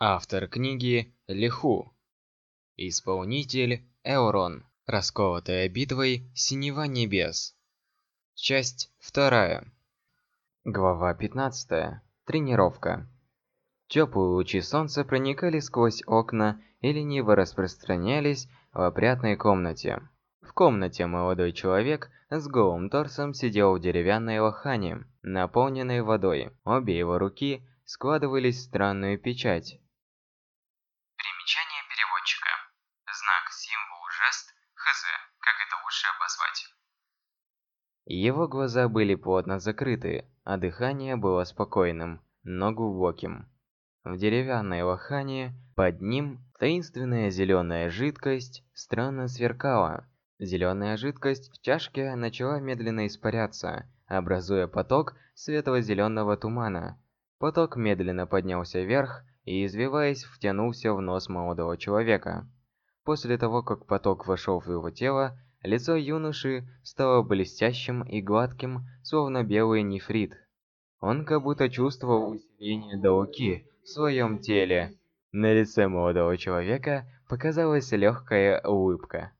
Автор книги Лиху. Исполнитель Эурон. Расколотая битвой Синева Небес. Часть вторая. Глава 15. Тренировка. Теплые лучи солнца проникали сквозь окна и лениво распространялись в опрятной комнате. В комнате молодой человек с голым торсом сидел в деревянной лохане, наполненной водой. Обе его руки складывались в странную печать. Это лучше обозвать. Его глаза были плотно закрыты, а дыхание было спокойным, но глубоким. В деревянной лохане под ним таинственная зеленая жидкость странно сверкала. Зеленая жидкость в чашке начала медленно испаряться, образуя поток светло-зеленого тумана. Поток медленно поднялся вверх и, извиваясь, втянулся в нос молодого человека. После того, как поток вошел в его тело, лицо юноши стало блестящим и гладким, словно белый нефрит. Он как будто чувствовал усиление Дауки в своем теле. На лице молодого человека показалась легкая улыбка.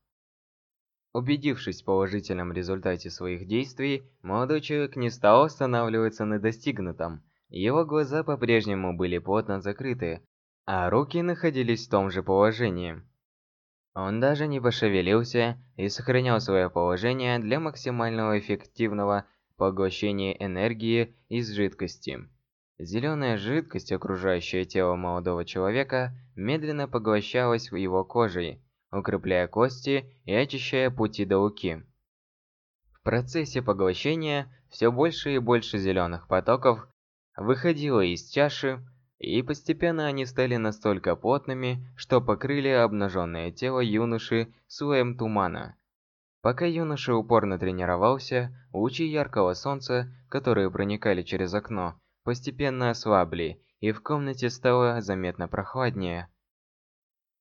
Убедившись в положительном результате своих действий, молодой человек не стал останавливаться на достигнутом. Его глаза по-прежнему были плотно закрыты, а руки находились в том же положении. Он даже не пошевелился и сохранял свое положение для максимального эффективного поглощения энергии из жидкости. Зеленая жидкость, окружающая тело молодого человека, медленно поглощалась в его кожей, укрепляя кости и очищая пути до луки. В процессе поглощения все больше и больше зеленых потоков выходила из чаши, и постепенно они стали настолько плотными, что покрыли обнаженное тело юноши слоем тумана. Пока юноша упорно тренировался, лучи яркого солнца, которые проникали через окно, постепенно ослабли, и в комнате стало заметно прохладнее.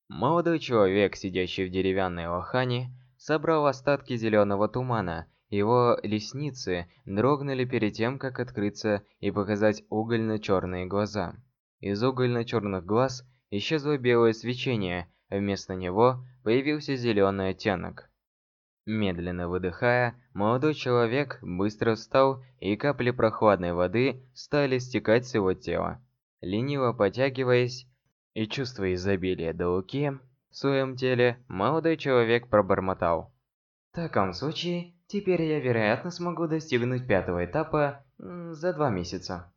Молодой человек, сидящий в деревянной лохане, собрал остатки зеленого тумана его ресницы дрогнули перед тем, как открыться и показать угольно-черные глаза. Из угольно-черных глаз исчезло белое свечение, а вместо него появился зеленый оттенок. Медленно выдыхая, молодой человек быстро встал, и капли прохладной воды стали стекать с его тела. Лениво потягиваясь и чувствуя изобилие до в своем теле, молодой человек пробормотал. В таком случае, Теперь я, вероятно, смогу достигнуть пятого этапа за два месяца.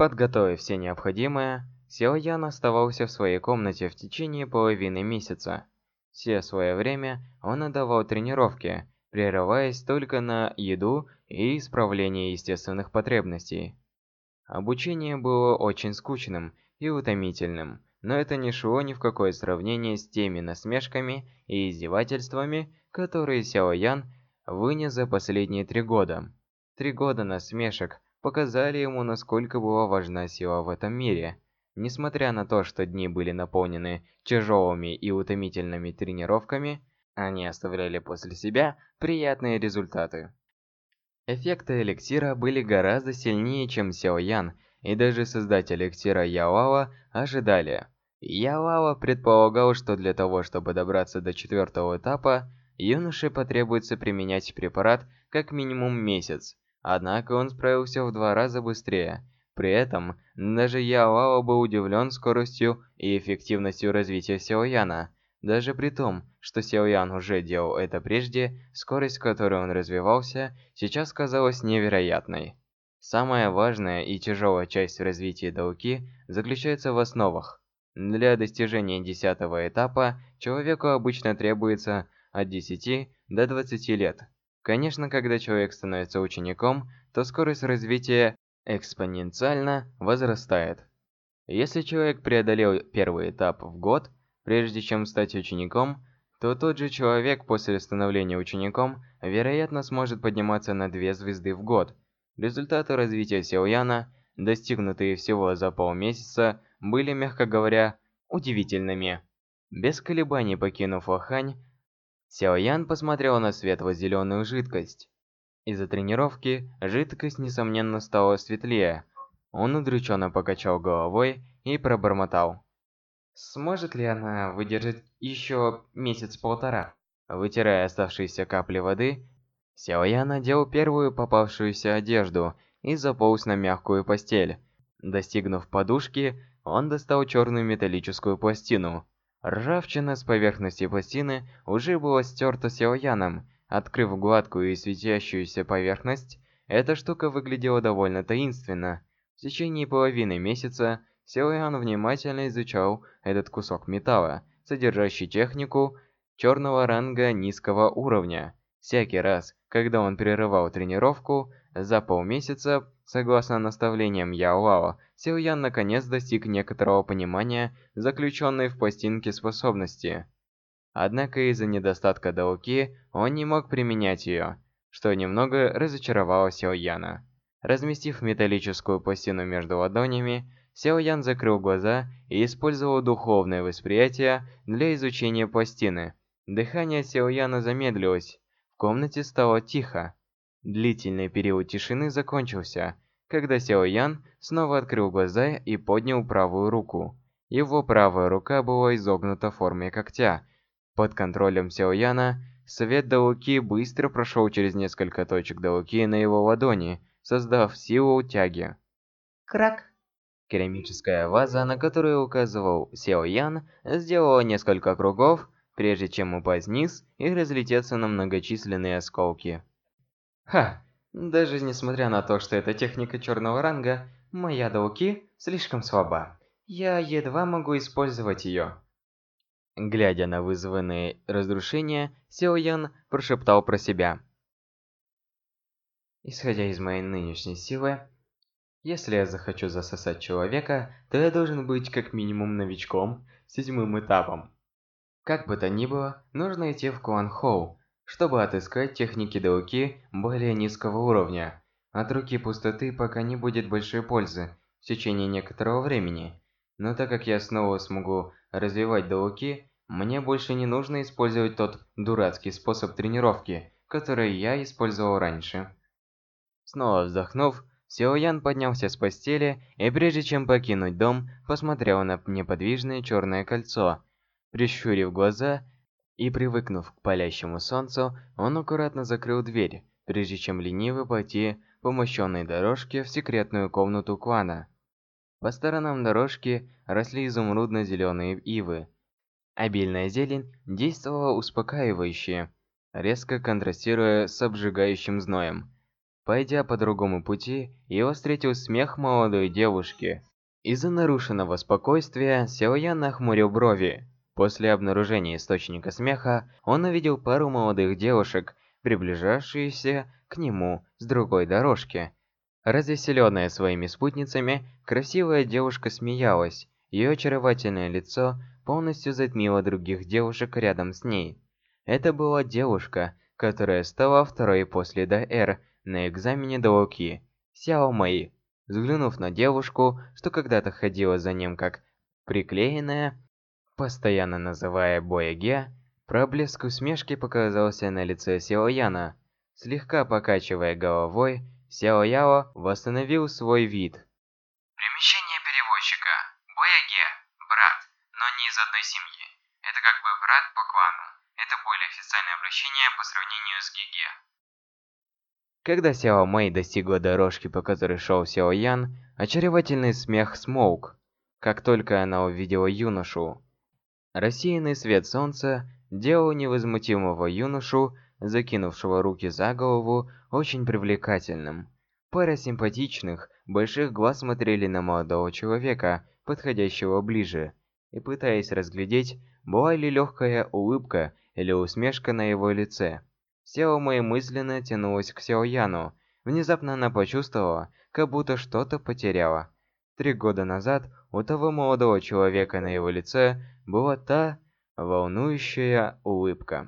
Подготовив все необходимое, Сяо Ян оставался в своей комнате в течение половины месяца. Все свое время он отдавал тренировке, прерываясь только на еду и исправление естественных потребностей. Обучение было очень скучным и утомительным, но это не шло ни в какое сравнение с теми насмешками и издевательствами, которые Сяо Ян вынес за последние три года. Три года насмешек показали ему, насколько была важна сила в этом мире. Несмотря на то, что дни были наполнены тяжелыми и утомительными тренировками, они оставляли после себя приятные результаты. Эффекты эликсира были гораздо сильнее, чем Сяо Ян, и даже создатель эликсира Яолао ожидали. Яолао предполагал, что для того, чтобы добраться до четвертого этапа, юноше потребуется применять препарат как минимум месяц, однако он справился в два раза быстрее. При этом, даже Яо был удивлен скоростью и эффективностью развития Сяояна. Даже при том, что Сяоян уже делал это прежде, скорость, с которой он развивался, сейчас казалась невероятной. Самая важная и тяжелая часть в развитии Дауки заключается в основах. Для достижения десятого этапа человеку обычно требуется от 10 до 20 лет. Конечно, когда человек становится учеником, то скорость развития экспоненциально возрастает. Если человек преодолел первый этап в год, прежде чем стать учеником, то тот же человек после становления учеником, вероятно, сможет подниматься на две звезды в год. Результаты развития Сяояна, достигнутые всего за полмесяца, были, мягко говоря, удивительными. Без колебаний покинув Лохань, Сяо Ян посмотрел на светло-зеленую жидкость. Из-за тренировки жидкость, несомненно, стала светлее. Он удрученно покачал головой и пробормотал. Сможет ли она выдержать еще месяц-полтора? Вытирая оставшиеся капли воды, Сяо Ян надел первую попавшуюся одежду и заполз на мягкую постель. Достигнув подушки, он достал черную металлическую пластину. Ржавчина с поверхности пластины уже была стерта Сяояном. Открыв гладкую и светящуюся поверхность, эта штука выглядела довольно таинственно. В течение половины месяца Сяоян внимательно изучал этот кусок металла, содержащий технику черного ранга низкого уровня. Всякий раз, когда он прерывал тренировку, за полмесяца, согласно наставлениям Яо Лао, Сильян наконец достиг некоторого понимания заключенной в пластинке способности. Однако из-за недостатка Дауки он не мог применять ее, что немного разочаровало Сильяна. Разместив металлическую пластину между ладонями, Сяоян закрыл глаза и использовал духовное восприятие для изучения пластины. Дыхание Сяояна замедлилось. В комнате стало тихо. Длительный период тишины закончился, когда Сяо Ян снова открыл глаза и поднял правую руку. Его правая рука была изогнута в форме когтя. Под контролем Сяо Яна свет Дауки быстро прошел через несколько точек Дауки на его ладони, создав силу тяги. Крак! Керамическая ваза, на которую указывал Сяо Ян, сделала несколько кругов, прежде чем упасть вниз и разлететься на многочисленные осколки. Ха! Даже несмотря на то, что это техника черного ранга, моя Дауки слишком слаба. Я едва могу использовать ее. Глядя на вызванные разрушения, Сяо Ян прошептал про себя. Исходя из моей нынешней силы, если я захочу засосать человека, то я должен быть как минимум новичком, седьмым этапом. Как бы то ни было, нужно идти в Куан Хоу, чтобы отыскать техники Дауки более низкого уровня. От руки пустоты пока не будет большой пользы в течение некоторого времени. Но так как я снова смогу развивать Дауки, мне больше не нужно использовать тот дурацкий способ тренировки, который я использовал раньше. Снова вздохнув, Сяо Ян поднялся с постели и прежде чем покинуть дом, посмотрел на неподвижное черное кольцо. Прищурив глаза, и привыкнув к палящему солнцу, он аккуратно закрыл дверь, прежде чем лениво пойти по мощенной дорожке в секретную комнату клана. По сторонам дорожки росли изумрудно-зеленые ивы. Обильная зелень действовала успокаивающе, резко контрастируя с обжигающим зноем. Пойдя по другому пути, его встретил смех молодой девушки. Из-за нарушенного спокойствия Сяоян нахмурил брови. После обнаружения источника смеха, он увидел пару молодых девушек, приближавшиеся к нему с другой дорожки. Развеселенная своими спутницами, красивая девушка смеялась. Ее очаровательное лицо полностью затмило других девушек рядом с ней. Это была девушка, которая стала второй после ДР на экзамене Даоки, Сяо Мэй. Взглянув на девушку, что когда-то ходила за ним как приклеенная, Постоянно называя Бояге, проблеск усмешки показался на лице Сяо Яна. Слегка покачивая головой, Сяо Яо восстановил свой вид. Примещение переводчика. Бояге – брат, но не из одной семьи. Это как бы брат по клану. Это более официальное обращение по сравнению с Гиге. Когда Сяо Мэй достигла дорожки, по которой шел Сяо Ян, очаровательный смех смолк. Как только она увидела юношу, Рассеянный свет солнца делал невозмутимого юношу, закинувшего руки за голову, очень привлекательным. Пара симпатичных, больших глаз смотрели на молодого человека, подходящего ближе, и пытаясь разглядеть, была ли легкая улыбка или усмешка на его лице. Сяо Мэй мысленно тянулась к Сяо Яну. Внезапно она почувствовала, как будто что-то потеряла. Три года назад у того молодого человека на его лице была та волнующая улыбка.